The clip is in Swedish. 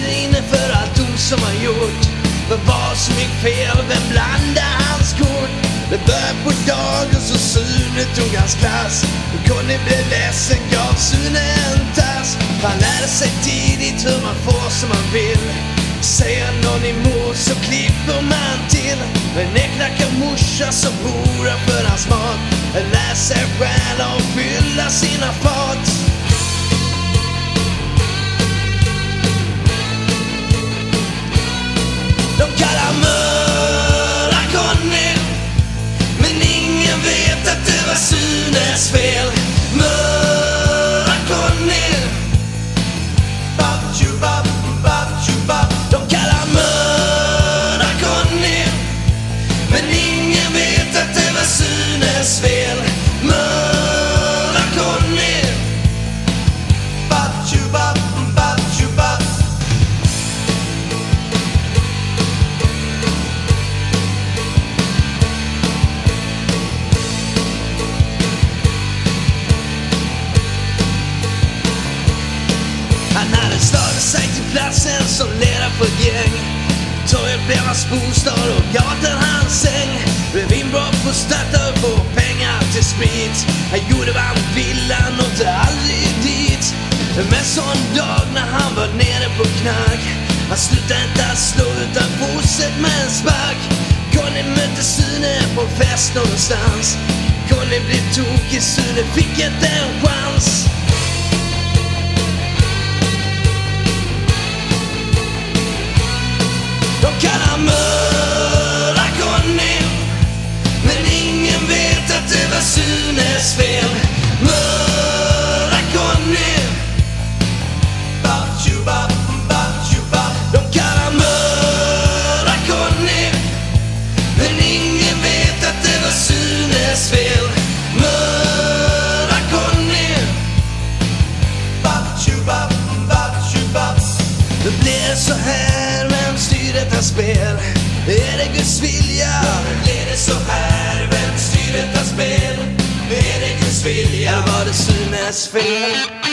Grinner för allt ont som han gjort. Vad var som gick fel? Vem blandade hans kort? Det började på dagen så Sune tog hans klass. Och Conny blev ledsen, gav Sune en tass. Han lärde sig tidigt hur man får som man vill. Säger någon emot så klipper man till. En knackar morsa som horar för hans mat. Lär sig stjäla och fylla sina fat. Gäng. Torget blev hans bostad och gatan hans säng. Blev inbrott på Statoil på pengar till sprit. Han gjorde vad han ville, han nådde aldrig dit. Men så en dag när han var nere på knark. Han slutade inte att slå utan fortsatte med en spark. Conny mötte Sune på en fest någonstans. Conny blev tokig, Sune fick inte en chans. Det blir det så här? Vem styr detta spel? Är det Guds vilja? Blir det så här? Vem styr detta spel? Är det Guds vilja? Eller var det Sunes fel?